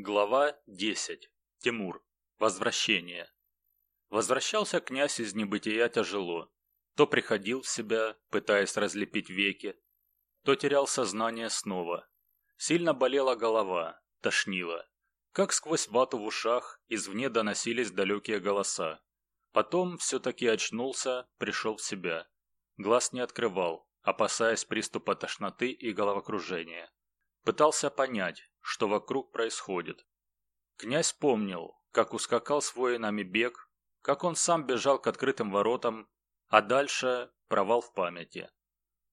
Глава 10. Тимур. Возвращение. Возвращался князь из небытия тяжело. То приходил в себя, пытаясь разлепить веки, то терял сознание снова. Сильно болела голова, тошнило. Как сквозь вату в ушах извне доносились далекие голоса. Потом все-таки очнулся, пришел в себя. Глаз не открывал, опасаясь приступа тошноты и головокружения. Пытался понять, что вокруг происходит. Князь помнил, как ускакал с воинами бег, как он сам бежал к открытым воротам, а дальше провал в памяти.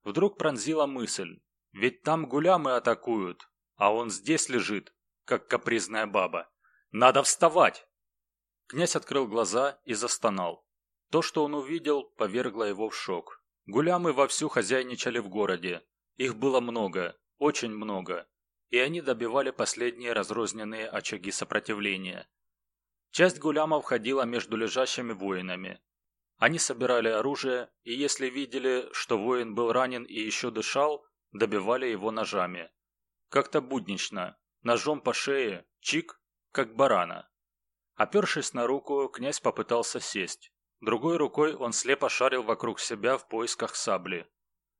Вдруг пронзила мысль, ведь там гулямы атакуют, а он здесь лежит, как капризная баба. Надо вставать! Князь открыл глаза и застонал. То, что он увидел, повергло его в шок. Гулямы вовсю хозяйничали в городе. Их было много, очень много и они добивали последние разрозненные очаги сопротивления. Часть гулямов ходила между лежащими воинами. Они собирали оружие, и если видели, что воин был ранен и еще дышал, добивали его ножами. Как-то буднично, ножом по шее, чик, как барана. Опершись на руку, князь попытался сесть. Другой рукой он слепо шарил вокруг себя в поисках сабли.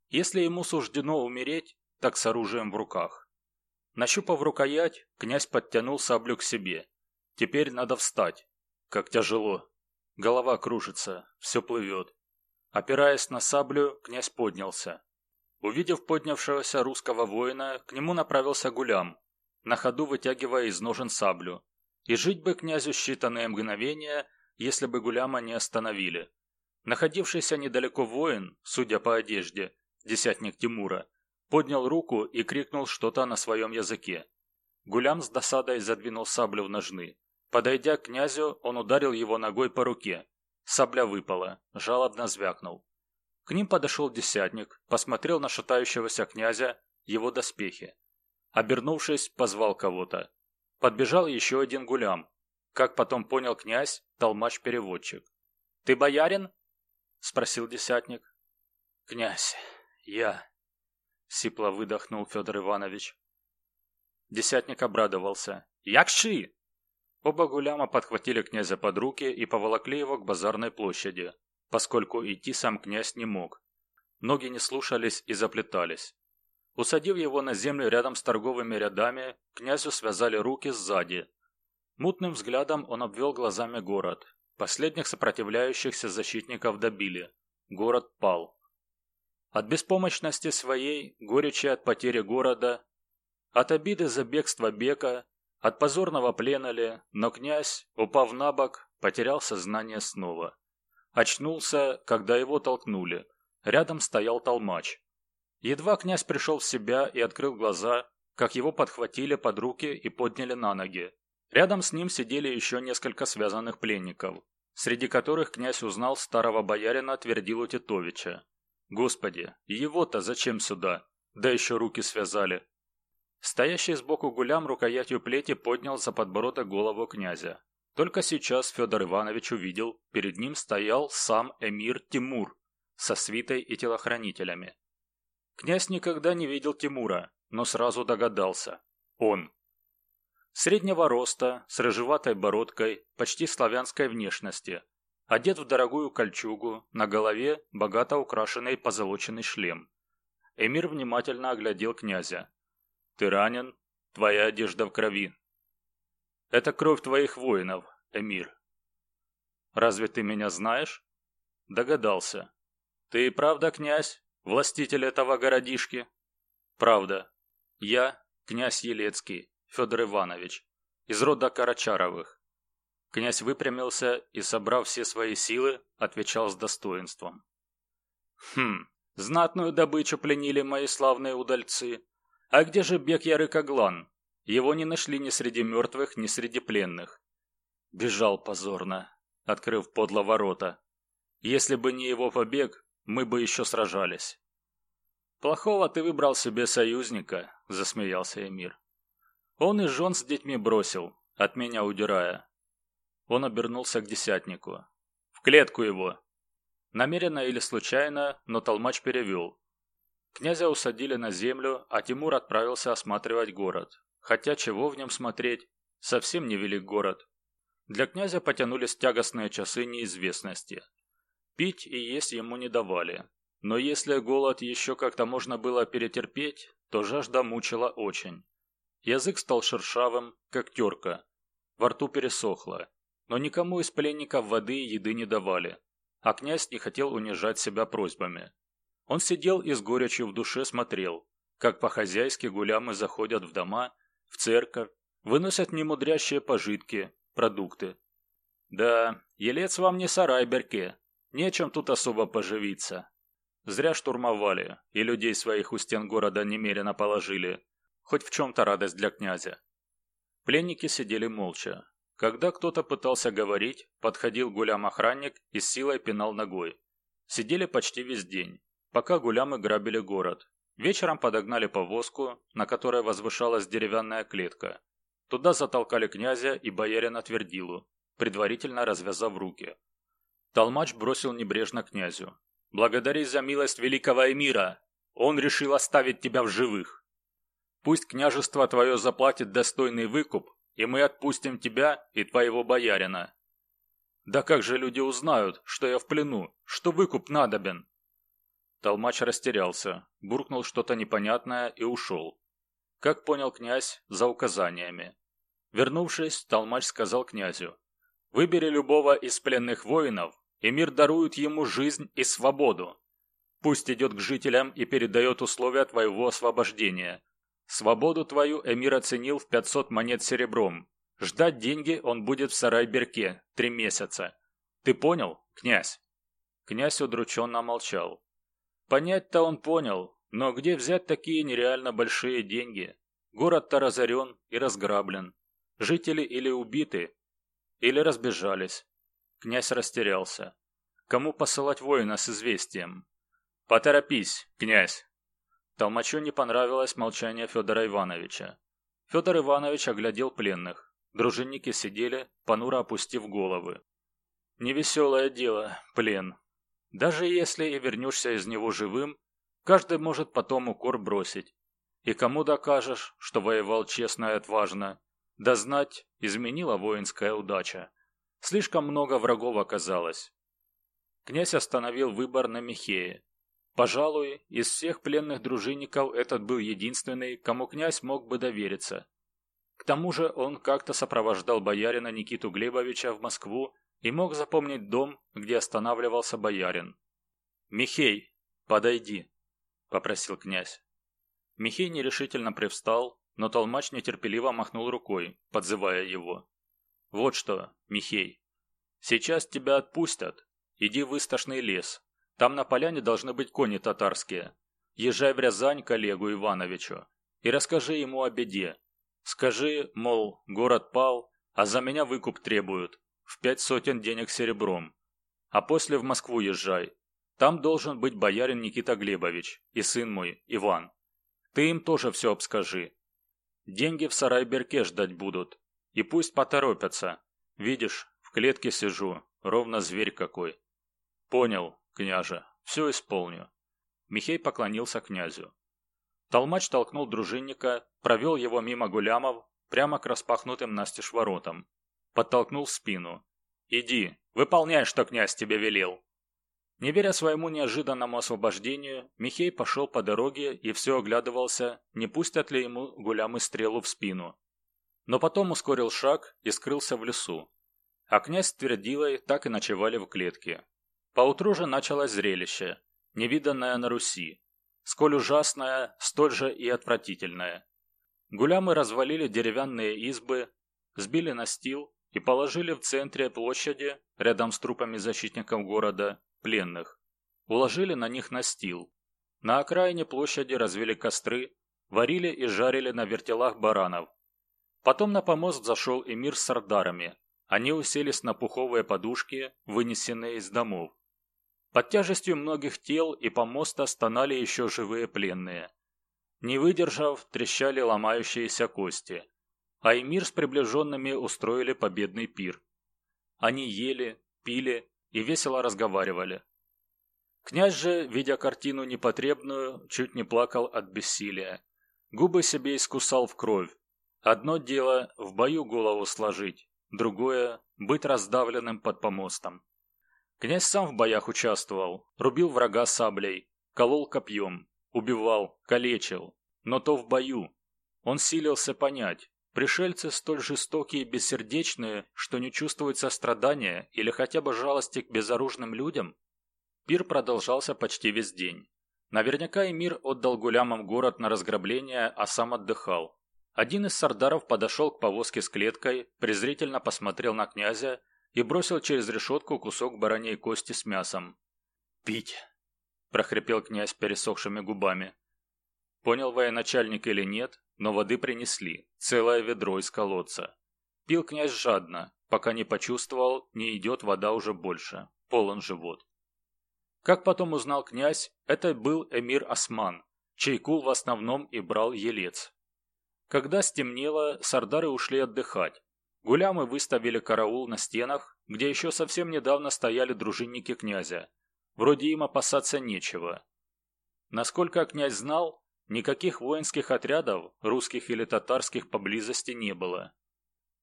Если ему суждено умереть, так с оружием в руках. Нащупав рукоять, князь подтянул саблю к себе. Теперь надо встать. Как тяжело. Голова кружится, все плывет. Опираясь на саблю, князь поднялся. Увидев поднявшегося русского воина, к нему направился гулям, на ходу вытягивая из ножен саблю. И жить бы князю считанные мгновения, если бы гуляма не остановили. Находившийся недалеко воин, судя по одежде, десятник Тимура, поднял руку и крикнул что-то на своем языке. Гулям с досадой задвинул саблю в ножны. Подойдя к князю, он ударил его ногой по руке. Сабля выпала, жалобно звякнул. К ним подошел десятник, посмотрел на шатающегося князя, его доспехи. Обернувшись, позвал кого-то. Подбежал еще один гулям. Как потом понял князь, толмач-переводчик. «Ты боярин?» – спросил десятник. «Князь, я...» — сипло выдохнул Федор Иванович. Десятник обрадовался. «Якши!» Оба гуляма подхватили князя под руки и поволокли его к базарной площади, поскольку идти сам князь не мог. Ноги не слушались и заплетались. Усадив его на землю рядом с торговыми рядами, князю связали руки сзади. Мутным взглядом он обвел глазами город. Последних сопротивляющихся защитников добили. Город пал. От беспомощности своей, горечи от потери города, от обиды за бегство Бека, от позорного плена ли, но князь, упав на бок, потерял сознание снова. Очнулся, когда его толкнули. Рядом стоял толмач. Едва князь пришел в себя и открыл глаза, как его подхватили под руки и подняли на ноги. Рядом с ним сидели еще несколько связанных пленников, среди которых князь узнал старого боярина Твердилу Титовича. Господи, его-то зачем сюда? Да еще руки связали. Стоящий сбоку гулям рукоятью плети поднял за подбородок голову князя. Только сейчас Федор Иванович увидел, перед ним стоял сам эмир Тимур со свитой и телохранителями. Князь никогда не видел Тимура, но сразу догадался. Он. Среднего роста, с рыжеватой бородкой, почти славянской внешности, Одет в дорогую кольчугу, на голове богато украшенный позолоченный шлем. Эмир внимательно оглядел князя. «Ты ранен? Твоя одежда в крови». «Это кровь твоих воинов, Эмир». «Разве ты меня знаешь?» «Догадался. Ты и правда князь, властитель этого городишки?» «Правда. Я князь Елецкий, Федор Иванович, из рода Карачаровых. Князь выпрямился и, собрав все свои силы, отвечал с достоинством. «Хм, знатную добычу пленили мои славные удальцы. А где же бег Ярыкоглан? Его не нашли ни среди мертвых, ни среди пленных. Бежал позорно, открыв подло ворота. Если бы не его побег, мы бы еще сражались». «Плохого ты выбрал себе союзника», — засмеялся Эмир. «Он и жен с детьми бросил, от меня удирая. Он обернулся к десятнику. «В клетку его!» Намеренно или случайно, но толмач перевел. Князя усадили на землю, а Тимур отправился осматривать город. Хотя чего в нем смотреть? совсем не велик город. Для князя потянулись тягостные часы неизвестности. Пить и есть ему не давали. Но если голод еще как-то можно было перетерпеть, то жажда мучила очень. Язык стал шершавым, как терка. Во рту пересохло. Но никому из пленников воды и еды не давали. А князь не хотел унижать себя просьбами. Он сидел и с горечью в душе смотрел, как по-хозяйски гулямы заходят в дома, в церковь, выносят немудрящие пожитки, продукты. Да, елец вам не сарай берке, нечем тут особо поживиться. Зря штурмовали, и людей своих у стен города немерено положили. Хоть в чем-то радость для князя. Пленники сидели молча. Когда кто-то пытался говорить, подходил гулям-охранник и с силой пинал ногой. Сидели почти весь день, пока гулямы грабили город, Вечером подогнали повозку, на которой возвышалась деревянная клетка. Туда затолкали князя и боярина Твердилу, предварительно развязав руки. Толмач бросил небрежно князю. «Благодари за милость великого эмира! Он решил оставить тебя в живых! Пусть княжество твое заплатит достойный выкуп, и мы отпустим тебя и твоего боярина!» «Да как же люди узнают, что я в плену, что выкуп надобен?» Толмач растерялся, буркнул что-то непонятное и ушел. Как понял князь, за указаниями. Вернувшись, Толмач сказал князю, «Выбери любого из пленных воинов, и мир дарует ему жизнь и свободу. Пусть идет к жителям и передает условия твоего освобождения. Свободу твою эмир оценил в 500 монет серебром. Ждать деньги он будет в Сарайберке три месяца. Ты понял, князь?» Князь удрученно молчал. Понять-то он понял, но где взять такие нереально большие деньги? Город-то разорен и разграблен. Жители или убиты, или разбежались. Князь растерялся. Кому посылать воина с известием? «Поторопись, князь!» Толмачу не понравилось молчание Федора Ивановича. Федор Иванович оглядел пленных. Дружинники сидели, понуро опустив головы. «Невеселое дело, плен», даже если и вернешься из него живым, каждый может потом укор бросить. И кому докажешь, что воевал честно и отважно? Да знать, изменила воинская удача. Слишком много врагов оказалось. Князь остановил выбор на Михее. Пожалуй, из всех пленных дружинников этот был единственный, кому князь мог бы довериться. К тому же он как-то сопровождал боярина Никиту Глебовича в Москву и мог запомнить дом, где останавливался боярин. «Михей, подойди», — попросил князь. Михей нерешительно привстал, но толмач нетерпеливо махнул рукой, подзывая его. «Вот что, Михей, сейчас тебя отпустят. Иди в Истошный лес. Там на поляне должны быть кони татарские. Езжай в Рязань к Олегу Ивановичу и расскажи ему о беде. Скажи, мол, город пал, а за меня выкуп требуют в пять сотен денег серебром. А после в Москву езжай. Там должен быть боярин Никита Глебович и сын мой, Иван. Ты им тоже все обскажи. Деньги в Сарайберке ждать будут. И пусть поторопятся. Видишь, в клетке сижу, ровно зверь какой. Понял, княже, все исполню. Михей поклонился князю. Толмач толкнул дружинника, провел его мимо гулямов, прямо к распахнутым настежь воротам, подтолкнул спину. «Иди, выполняй, что князь тебе велел». Не веря своему неожиданному освобождению, Михей пошел по дороге и все оглядывался, не пустят ли ему гулямы стрелу в спину. Но потом ускорил шаг и скрылся в лесу. А князь с Твердилой так и ночевали в клетке. Поутру же началось зрелище, невиданное на Руси. Сколь ужасное, столь же и отвратительное. Гулямы развалили деревянные избы, сбили настил и положили в центре площади, рядом с трупами защитников города, пленных. Уложили на них настил. На окраине площади развели костры, варили и жарили на вертелах баранов. Потом на помост зашел эмир с сардарами. Они уселись на пуховые подушки, вынесенные из домов. Под тяжестью многих тел и помоста стонали еще живые пленные. Не выдержав, трещали ломающиеся кости а эмир с приближенными устроили победный пир. Они ели, пили и весело разговаривали. Князь же, видя картину непотребную, чуть не плакал от бессилия. Губы себе искусал в кровь, Одно дело в бою голову сложить, другое – быть раздавленным под помостом. Князь сам в боях участвовал, рубил врага саблей, колол копьем, убивал, калечил, но то в бою. Он силился понять, пришельцы столь жестокие и бессердечные, что не чувствуют сострадания или хотя бы жалости к безоружным людям. Пир продолжался почти весь день. Наверняка Эмир отдал гулямам город на разграбление, а сам отдыхал. Один из сардаров подошел к повозке с клеткой, презрительно посмотрел на князя и бросил через решетку кусок бараней кости с мясом. «Пить!» – прохрипел князь пересохшими губами. Понял военачальник или нет, но воды принесли, целое ведро из колодца. Пил князь жадно, пока не почувствовал, не идет вода уже больше, полон живот. Как потом узнал князь, это был эмир Осман, чей кул в основном и брал елец. Когда стемнело, сардары ушли отдыхать. Гулямы выставили караул на стенах, где еще совсем недавно стояли дружинники князя. Вроде им опасаться нечего. Насколько князь знал, никаких воинских отрядов, русских или татарских, поблизости не было.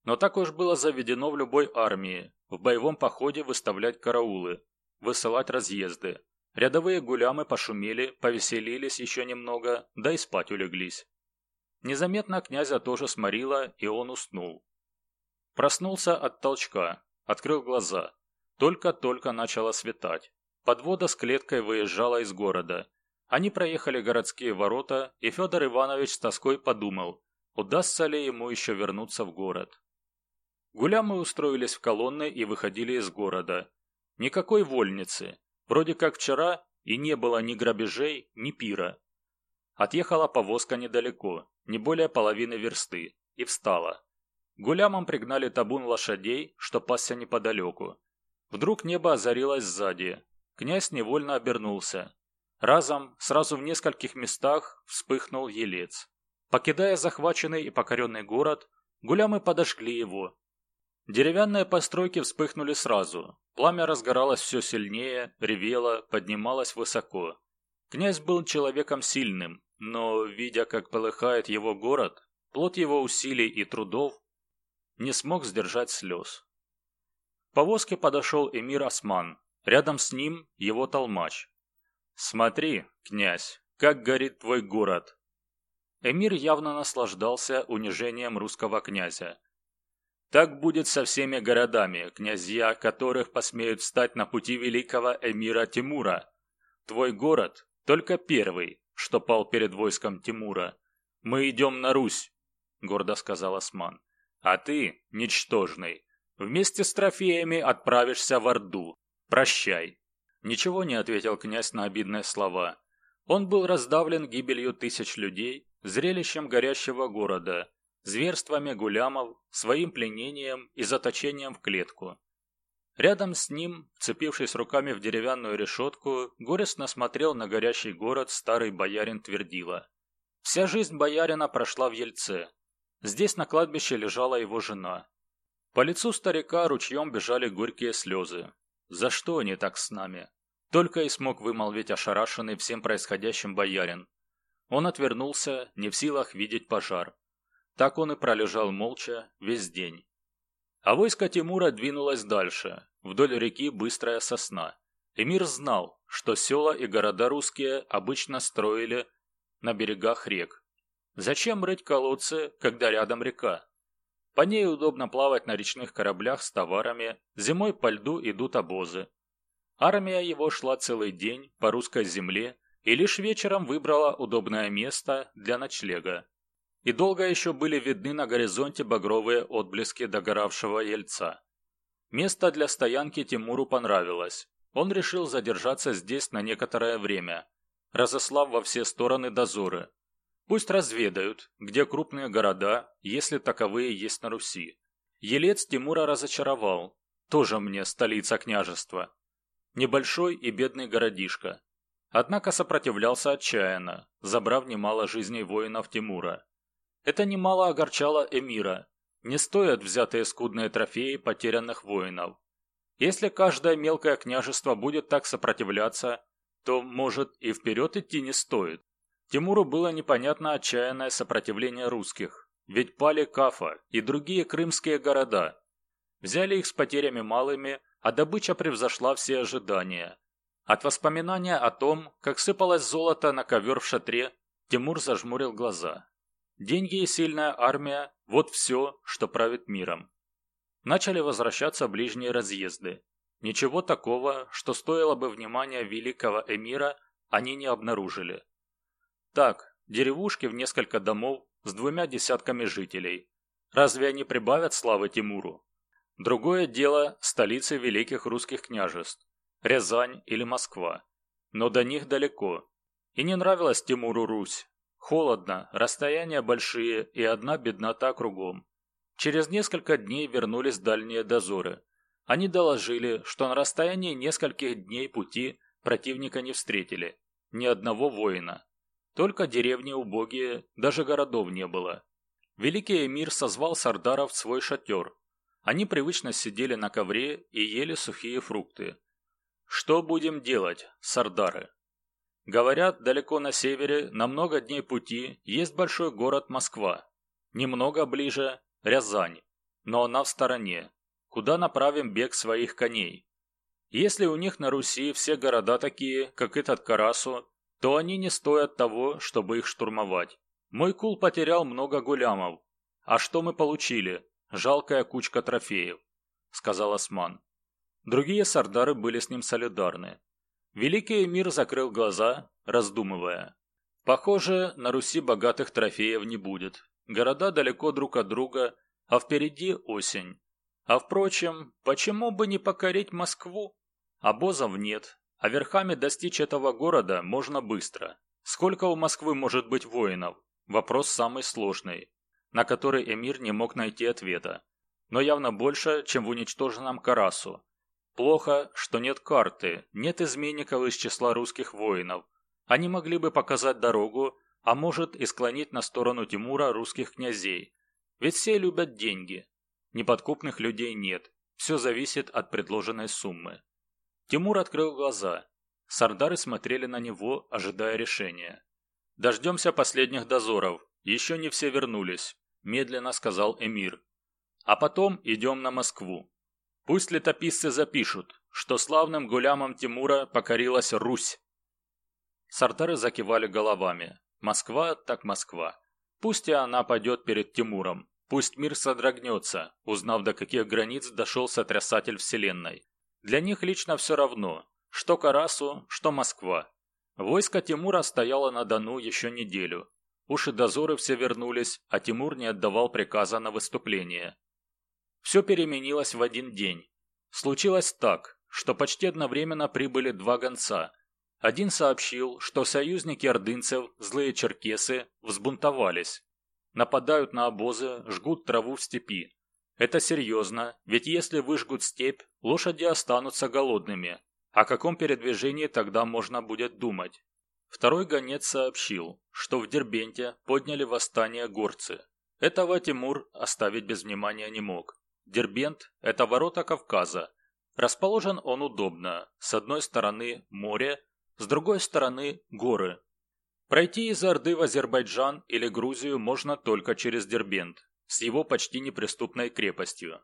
Но так уж было заведено в любой армии, в боевом походе выставлять караулы, высылать разъезды. Рядовые гулямы пошумели, повеселились еще немного, да и спать улеглись. Незаметно князя тоже сморило, и он уснул. Проснулся от толчка, открыл глаза. Только-только начало светать. Подвода с клеткой выезжала из города. Они проехали городские ворота, и Федор Иванович с тоской подумал, удастся ли ему еще вернуться в город. Гулямы устроились в колонны и выходили из города, Никакой вольницы. Вроде как вчера и не было ни грабежей, ни пира. Отъехала повозка недалеко, не более половины версты, и встала. Гулямам пригнали табун лошадей, что пасся неподалеку. Вдруг небо озарилось сзади. Князь невольно обернулся. Разом, сразу в нескольких местах, вспыхнул елец. Покидая захваченный и покоренный город, гулямы подошли его, Деревянные постройки вспыхнули сразу. Пламя разгоралось все сильнее, ревело, поднималось высоко. Князь был человеком сильным, но, видя, как полыхает его город, плод его усилий и трудов, не смог сдержать слез. К повозке подошел эмир Осман, рядом с ним его толмач. «Смотри, князь, как горит твой город!» Эмир явно наслаждался унижением русского князя. Так будет со всеми городами, князья которых посмеют встать на пути великого эмира Тимура. Твой город только первый, что пал перед войском Тимура. Мы идем на Русь, гордо сказал Осман. А ты, ничтожный, вместе с трофеями отправишься в Орду. Прощай. Ничего не ответил князь на обидные слова. Он был раздавлен гибелью тысяч людей, зрелищем горящего города, зверствами гулямов, своим пленением и заточением в клетку. Рядом с ним, вцепившись руками в деревянную решетку, горестно смотрел на горящий город старый боярин Твердила. Вся жизнь боярина прошла в Ельце. Здесь на кладбище лежала его жена. По лицу старика ручьем бежали горькие слезы. За что они так с нами? Только и смог вымолвить ошарашенный всем происходящим боярин. Он отвернулся, не в силах видеть пожар. Так он и пролежал молча весь день. А войско Тимура двинулось дальше, вдоль реки Быстрая Сосна. Эмир знал, что села и города русские обычно строили на берегах рек. Зачем рыть колодцы, когда рядом река? По ней удобно плавать на речных кораблях с товарами, зимой по льду идут обозы. Армия его шла целый день по русской земле и лишь вечером выбрала удобное место для ночлега и долго еще были видны на горизонте багровые отблески догоравшего ельца. Место для стоянки Тимуру понравилось. Он решил задержаться здесь на некоторое время, разослав во все стороны дозоры. Пусть разведают, где крупные города, если таковые есть на Руси. Елец Тимура разочаровал. Тоже мне столица княжества. Небольшой и бедный городишко. Однако сопротивлялся отчаянно, забрав немало жизней воинов Тимура. Это немало огорчало эмира. Не стоят взятые скудные трофеи потерянных воинов. Если каждое мелкое княжество будет так сопротивляться, то, может, и вперед идти не стоит. Тимуру было непонятно отчаянное сопротивление русских. ведь пали Кафа и другие крымские города. Взяли их с потерями малыми, а добыча превзошла все ожидания. От воспоминания о том, как сыпалось золото на ковер в шатре, Тимур зажмурил глаза. Деньги и сильная армия – вот все, что правит миром. Начали возвращаться ближние разъезды. Ничего такого, что стоило бы внимания великого эмира, они не обнаружили. Так, деревушки в несколько домов с двумя десятками жителей. Разве они прибавят славы Тимуру? Другое дело столицы великих русских княжеств – Рязань или Москва. Но до них далеко. И не нравилась Тимуру Русь. Холодно, расстояния большие и одна беднота кругом. Через несколько дней вернулись дальние дозоры. Они доложили, что на расстоянии нескольких дней пути противника не встретили. Ни одного воина. Только деревни убогие, даже городов не было. Великий эмир созвал сардаров в свой шатер. Они привычно сидели на ковре и ели сухие фрукты. Что будем делать, сардары? Говорят, далеко на севере, на много дней пути, есть большой город Москва. Немного ближе – Рязань, но она в стороне. Куда направим бег своих коней? Если у них на Руси все города такие, как этот Карасу, то они не стоят того, чтобы их штурмовать. Мой кул потерял много гулямов. А что мы получили? Жалкая кучка трофеев, сказал Осман. Другие сардары были с ним солидарны. Великий эмир закрыл глаза, раздумывая. Похоже, на Руси богатых трофеев не будет. Города далеко друг от друга, а впереди осень. А впрочем, почему бы не покорить Москву? Обозов нет, а верхами достичь этого города можно быстро. Сколько у Москвы может быть воинов? Вопрос самый сложный, на который эмир не мог найти ответа. Но явно больше, чем в уничтоженном Карасу. Плохо, что нет карты, нет изменников из числа русских воинов. Они могли бы показать дорогу, а может и склонить на сторону Тимура русских князей. Ведь все любят деньги. Неподкупных людей нет. Все зависит от предложенной суммы. Тимур открыл глаза. Сардары смотрели на него, ожидая решения. «Дождемся последних дозоров. Еще не все вернулись», – медленно сказал эмир. «А потом идем на Москву. Пусть летописцы запишут, что славным гулямом Тимура покорилась Русь». Сардары закивали головами. «Москва так Москва. Пусть и она пойдет перед Тимуром. Пусть мир содрогнется, узнав, до каких границ дошел сотрясатель вселенной. Для них лично все равно, что Карасу, что Москва. Войско Тимура стояло на Дону еще неделю. Уши дозоры все вернулись, а Тимур не отдавал приказа на выступление. Все переменилось в один день. Случилось так, что почти одновременно прибыли два гонца. Один сообщил, что союзники ордынцев, злые черкесы, взбунтовались. Нападают на обозы, жгут траву в степи. Это серьезно, ведь если выжгут степь, лошади останутся голодными. О каком передвижении тогда можно будет думать? Второй гонец сообщил, что в Дербенте подняли восстание горцы. Этого Тимур оставить без внимания не мог. Дербент – это ворота Кавказа. Расположен он удобно. С одной стороны море, с другой стороны горы. Пройти из Орды в Азербайджан или Грузию можно только через Дербент с его почти неприступной крепостью.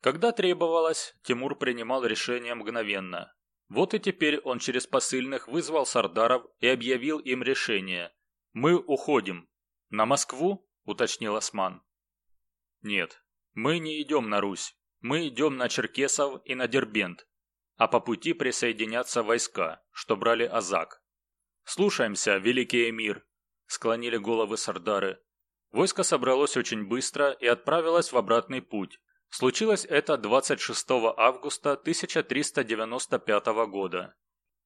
Когда требовалось, Тимур принимал решение мгновенно. Вот и теперь он через посыльных вызвал сардаров и объявил им решение. «Мы уходим». «На Москву?» – уточнил Осман. «Нет, мы не идем на Русь. Мы идем на Черкесов и на Дербент, а по пути присоединятся войска, что брали Азак. Слушаемся, великий эмир!» – склонили головы сардары. Войско собралось очень быстро и отправилось в обратный путь. Случилось это 26 августа 1395 года.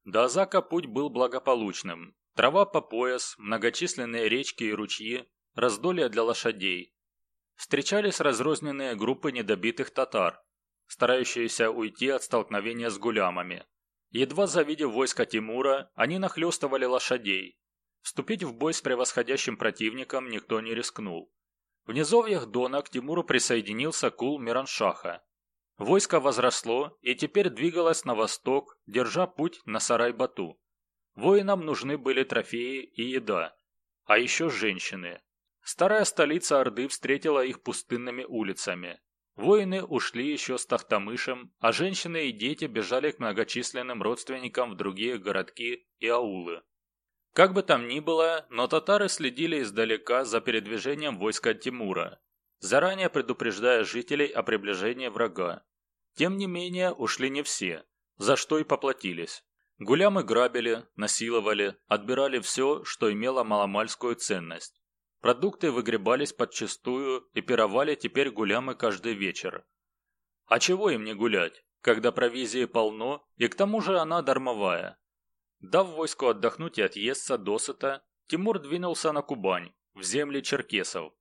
До Азака путь был благополучным. Трава по пояс, многочисленные речки и ручьи, раздолье для лошадей. Встречались разрозненные группы недобитых татар, старающиеся уйти от столкновения с гулямами. Едва завидев войско Тимура, они нахлестывали лошадей, Вступить в бой с превосходящим противником никто не рискнул. В низовьях Дона к Тимуру присоединился кул Мираншаха. Войско возросло и теперь двигалось на восток, держа путь на Сарай-Бату. Воинам нужны были трофеи и еда, а еще женщины. Старая столица Орды встретила их пустынными улицами. Воины ушли еще с Тахтамышем, а женщины и дети бежали к многочисленным родственникам в другие городки и аулы. Как бы там ни было, но татары следили издалека за передвижением войска Тимура, заранее предупреждая жителей о приближении врага. Тем не менее, ушли не все, за что и поплатились. Гулямы грабили, насиловали, отбирали все, что имело маломальскую ценность. Продукты выгребались подчистую и пировали теперь гулямы каждый вечер. А чего им не гулять, когда провизии полно, и к тому же она дармовая? Дав войску отдохнуть и отъесться досыта, Тимур двинулся на Кубань, в земли черкесов.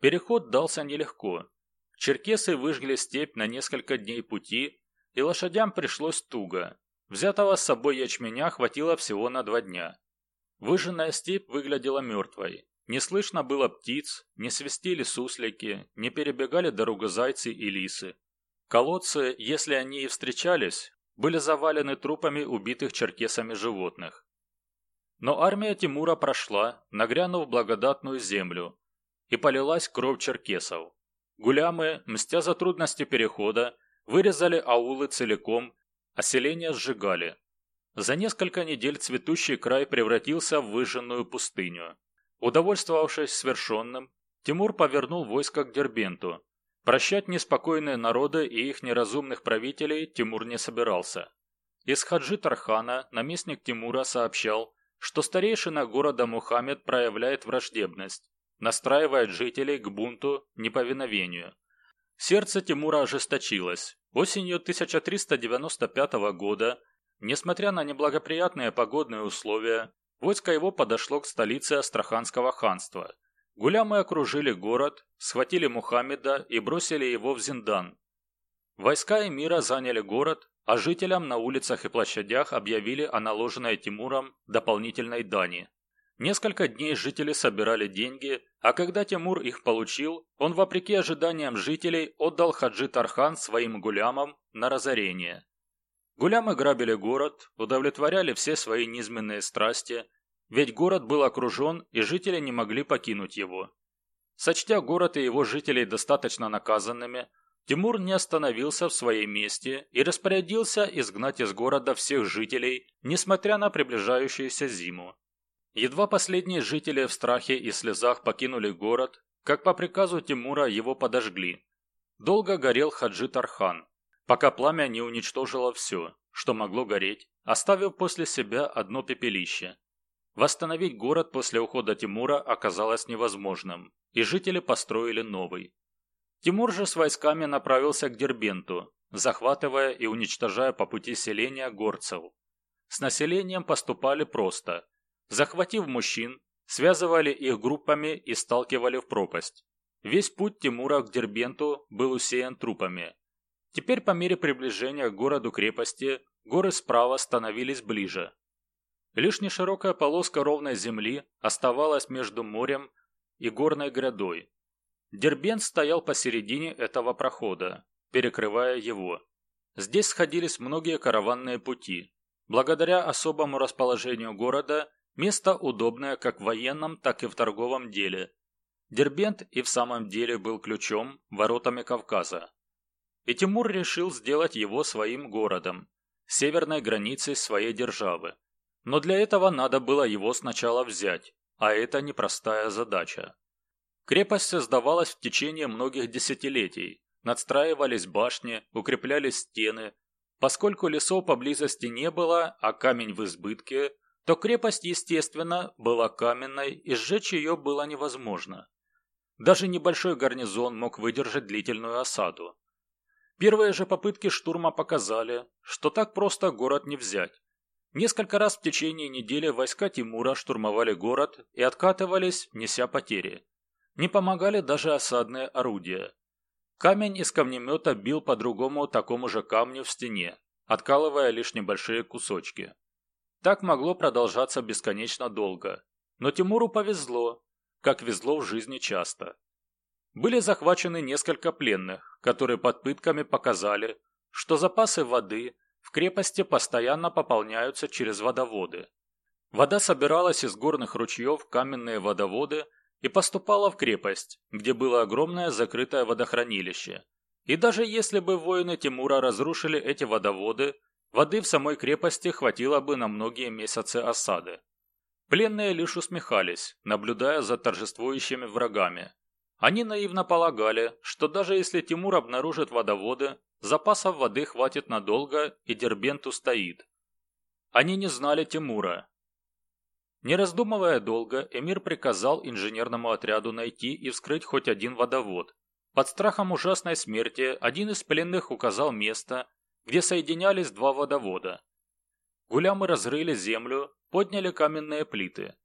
Переход дался нелегко. Черкесы выжгли степь на несколько дней пути, и лошадям пришлось туго. Взятого с собой ячменя хватило всего на два дня. Выжженная степь выглядела мертвой. Не слышно было птиц, не свистели суслики, не перебегали дорогу зайцы и лисы. Колодцы, если они и встречались, были завалены трупами убитых черкесами животных. Но армия Тимура прошла, нагрянув благодатную землю, и полилась кровь черкесов. Гулямы, мстя за трудности перехода, вырезали аулы целиком, а селения сжигали. За несколько недель цветущий край превратился в выжженную пустыню. Удовольствовавшись свершенным, Тимур повернул войско к Дербенту, Прощать неспокойные народы и их неразумных правителей Тимур не собирался. Из Хаджи Тархана наместник Тимура сообщал, что старейшина города Мухаммед проявляет враждебность, настраивает жителей к бунту, неповиновению. Сердце Тимура ожесточилось. Осенью 1395 года, несмотря на неблагоприятные погодные условия, войско его подошло к столице Астраханского ханства – Гулямы окружили город, схватили Мухаммеда и бросили его в Зиндан. Войска эмира заняли город, а жителям на улицах и площадях объявили о наложенной Тимуром дополнительной дани. Несколько дней жители собирали деньги, а когда Тимур их получил, он, вопреки ожиданиям жителей, отдал Хаджи Тархан своим гулямам на разорение. Гулямы грабили город, удовлетворяли все свои низменные страсти – ведь город был окружен, и жители не могли покинуть его. Сочтя город и его жителей достаточно наказанными, Тимур не остановился в своей месте и распорядился изгнать из города всех жителей, несмотря на приближающуюся зиму. Едва последние жители в страхе и слезах покинули город, как по приказу Тимура его подожгли. Долго горел Хаджи Тархан, пока пламя не уничтожило все, что могло гореть, оставив после себя одно пепелище. Восстановить город после ухода Тимура оказалось невозможным, и жители построили новый. Тимур же с войсками направился к Дербенту, захватывая и уничтожая по пути селения горцев. С населением поступали просто. Захватив мужчин, связывали их группами и сталкивали в пропасть. Весь путь Тимура к Дербенту был усеян трупами. Теперь по мере приближения к городу-крепости горы справа становились ближе, Лишь неширокая полоска ровной земли оставалась между морем и горной грядой. Дербент стоял посередине этого прохода, перекрывая его. Здесь сходились многие караванные пути. Благодаря особому расположению города, место удобное как в военном, так и в торговом деле. Дербент и в самом деле был ключом, воротами Кавказа. И Тимур решил сделать его своим городом, северной границей своей державы. Но для этого надо было его сначала взять, а это непростая задача. Крепость создавалась в течение многих десятилетий. Надстраивались башни, укреплялись стены. Поскольку лесов поблизости не было, а камень в избытке, то крепость, естественно, была каменной и сжечь ее было невозможно. Даже небольшой гарнизон мог выдержать длительную осаду. Первые же попытки штурма показали, что так просто город не взять. Несколько раз в течение недели войска Тимура штурмовали город и откатывались, неся потери. Не помогали даже осадные орудия. Камень из камнемета бил по другому такому же камню в стене, откалывая лишь небольшие кусочки. Так могло продолжаться бесконечно долго. Но Тимуру повезло, как везло в жизни часто. Были захвачены несколько пленных, которые под пытками показали, что запасы воды – в крепости постоянно пополняются через водоводы. Вода собиралась из горных ручьев каменные водоводы и поступала в крепость, где было огромное закрытое водохранилище. И даже если бы воины Тимура разрушили эти водоводы, воды в самой крепости хватило бы на многие месяцы осады. Пленные лишь усмехались, наблюдая за торжествующими врагами. Они наивно полагали, что даже если Тимур обнаружит водоводы, запасов воды хватит надолго и Дербент устоит. Они не знали Тимура. Не раздумывая долго, Эмир приказал инженерному отряду найти и вскрыть хоть один водовод. Под страхом ужасной смерти один из пленных указал место, где соединялись два водовода. Гулямы разрыли землю, подняли каменные плиты.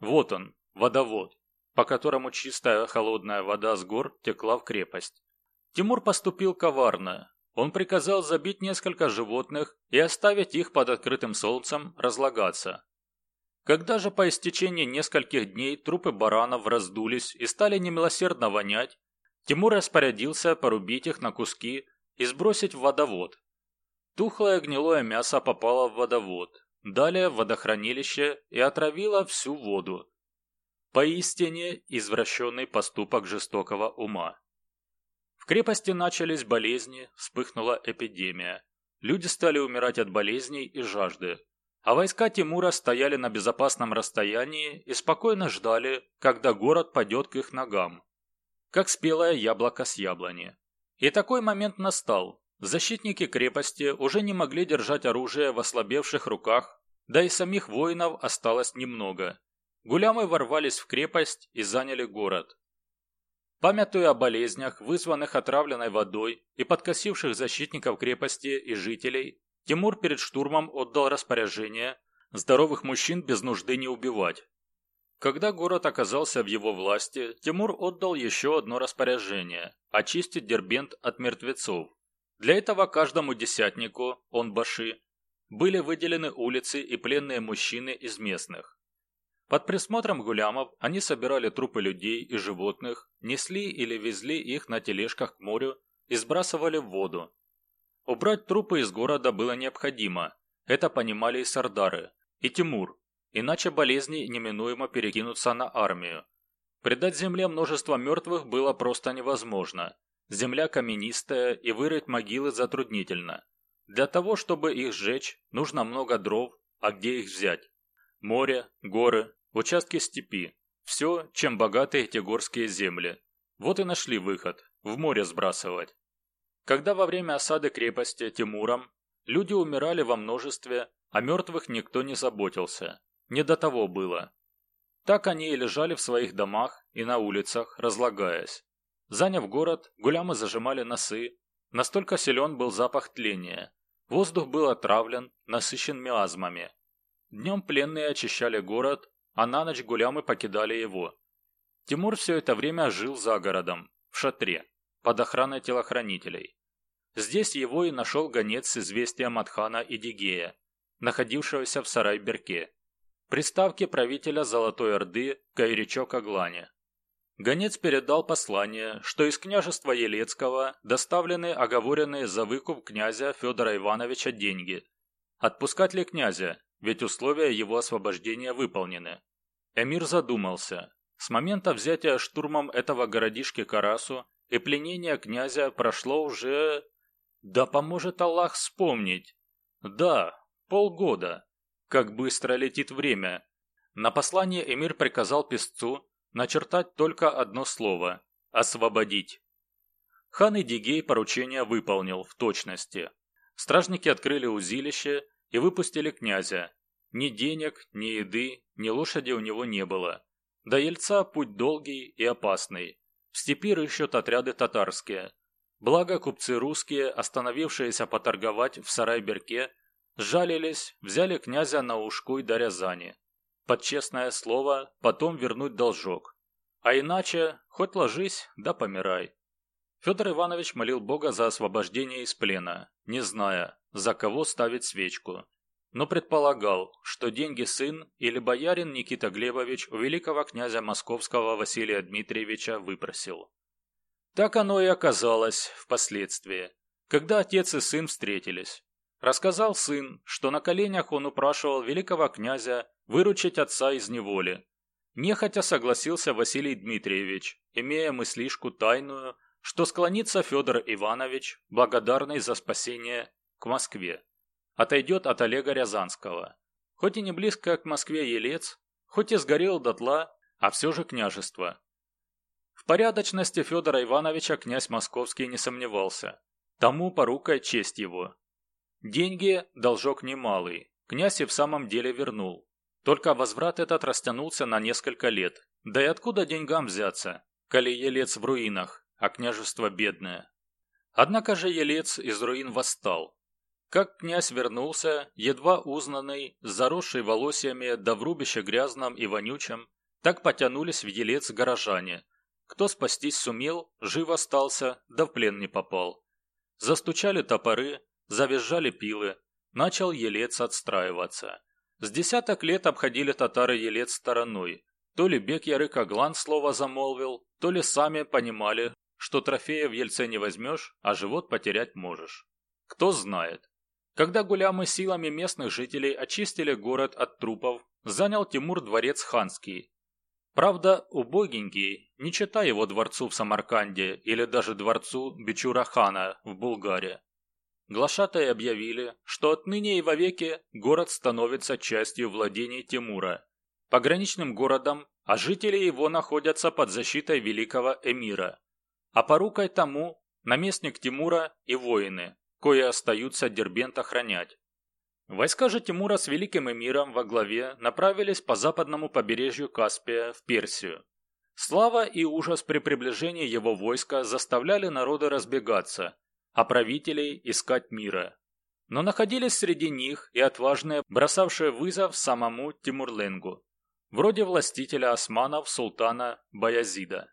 Вот он, водовод, по которому чистая холодная вода с гор текла в крепость. Тимур поступил коварно. Он приказал забить несколько животных и оставить их под открытым солнцем разлагаться. Когда же по истечении нескольких дней трупы баранов раздулись и стали немилосердно вонять, Тимур распорядился порубить их на куски и сбросить в водовод. Тухлое гнилое мясо попало в водовод, далее в водохранилище и отравило всю воду. Поистине извращенный поступок жестокого ума. В крепости начались болезни, вспыхнула эпидемия. Люди стали умирать от болезней и жажды. А войска Тимура стояли на безопасном расстоянии и спокойно ждали, когда город падет к их ногам. Как спелое яблоко с яблони. И такой момент настал. Защитники крепости уже не могли держать оружие в ослабевших руках, да и самих воинов осталось немного. Гулямы ворвались в крепость и заняли город. Памятуя о болезнях, вызванных отравленной водой и подкосивших защитников крепости и жителей, Тимур перед штурмом отдал распоряжение здоровых мужчин без нужды не убивать. Когда город оказался в его власти, Тимур отдал еще одно распоряжение – очистить Дербент от мертвецов. Для этого каждому десятнику, он баши, были выделены улицы и пленные мужчины из местных. Под присмотром гулямов они собирали трупы людей и животных, несли или везли их на тележках к морю и сбрасывали в воду. Убрать трупы из города было необходимо, это понимали и сардары, и Тимур, иначе болезни неминуемо перекинутся на армию. Придать земле множество мертвых было просто невозможно. Земля каменистая и вырыть могилы затруднительно. Для того, чтобы их сжечь, нужно много дров, а где их взять? Море, горы, участки степи. Все, чем богаты эти горские земли. Вот и нашли выход – в море сбрасывать. Когда во время осады крепости Тимуром люди умирали во множестве, о мертвых никто не заботился. Не до того было. Так они и лежали в своих домах и на улицах, разлагаясь. Заняв город, гулямы зажимали носы. Настолько силен был запах тления. Воздух был отравлен, насыщен миазмами. Днем пленные очищали город, а на ночь гулямы покидали его. Тимур все это время жил за городом, в шатре, под охраной телохранителей. Здесь его и нашел гонец с известием от хана Идигея, находившегося в Сарайберке, приставке правителя Золотой Орды Кайричо Каглане. Гонец передал послание, что из княжества Елецкого доставлены оговоренные за выкуп князя Федора Ивановича деньги. Отпускать ли князя, ведь условия его освобождения выполнены. Эмир задумался. С момента взятия штурмом этого городишки Карасу и пленения князя прошло уже... Да поможет Аллах вспомнить. Да, полгода. Как быстро летит время. На послание Эмир приказал песцу начертать только одно слово – «освободить». Хан Идигей поручение выполнил в точности. Стражники открыли узилище и выпустили князя. Ни денег, ни еды, ни лошади у него не было. До Ельца путь долгий и опасный. В степи рыщут отряды татарские. Благо купцы русские, остановившиеся поторговать в Сарайберке, сжалились, взяли князя на Ушкуй до Рязани под честное слово потом вернуть должок. А иначе хоть ложись, да помирай. Федор Иванович молил Бога за освобождение из плена, не зная, за кого ставить свечку. Но предполагал, что деньги сын или боярин Никита Глебович у великого князя московского Василия Дмитриевича выпросил. Так оно и оказалось впоследствии, когда отец и сын встретились. Рассказал сын, что на коленях он упрашивал великого князя выручить отца из неволи. Нехотя согласился Василий Дмитриевич, имея мыслишку тайную, что склонится Федор Иванович, благодарный за спасение, к Москве. Отойдет от Олега Рязанского. Хоть и не близко к Москве Елец, хоть и сгорел дотла, а все же княжество. В порядочности Федора Ивановича князь Московский не сомневался. Тому порукая честь его. Деньги – должок немалый, князь и в самом деле вернул. Только возврат этот растянулся на несколько лет. Да и откуда деньгам взяться, коли Елец в руинах, а княжество бедное. Однако же Елец из руин восстал. Как князь вернулся, едва узнанный, заросший волосьями да в рубище грязном и вонючем, так потянулись в Елец горожане. Кто спастись сумел, жив остался, да в плен не попал. Застучали топоры, завизжали пилы, начал Елец отстраиваться. С десяток лет обходили татары Елец стороной. То ли бег Ярык-Аглан слово замолвил, то ли сами понимали, что трофея в Ельце не возьмешь, а живот потерять можешь. Кто знает. Когда гулямы силами местных жителей очистили город от трупов, занял Тимур дворец ханский. Правда, убогенький, не читая его дворцу в Самарканде или даже дворцу Бичура-хана в Булгарии. Глашатые объявили, что отныне и вовеки город становится частью владений Тимура, пограничным городом, а жители его находятся под защитой великого эмира а порукой тому наместник Тимура и воины, кои остаются Дербент охранять. Войска же Тимура с великим эмиром во главе направились по западному побережью Каспия в Персию. Слава и ужас при приближении его войска заставляли народы разбегаться, а правителей искать мира. Но находились среди них и отважные, бросавшие вызов самому Тимурленгу, вроде властителя османов султана Баязида.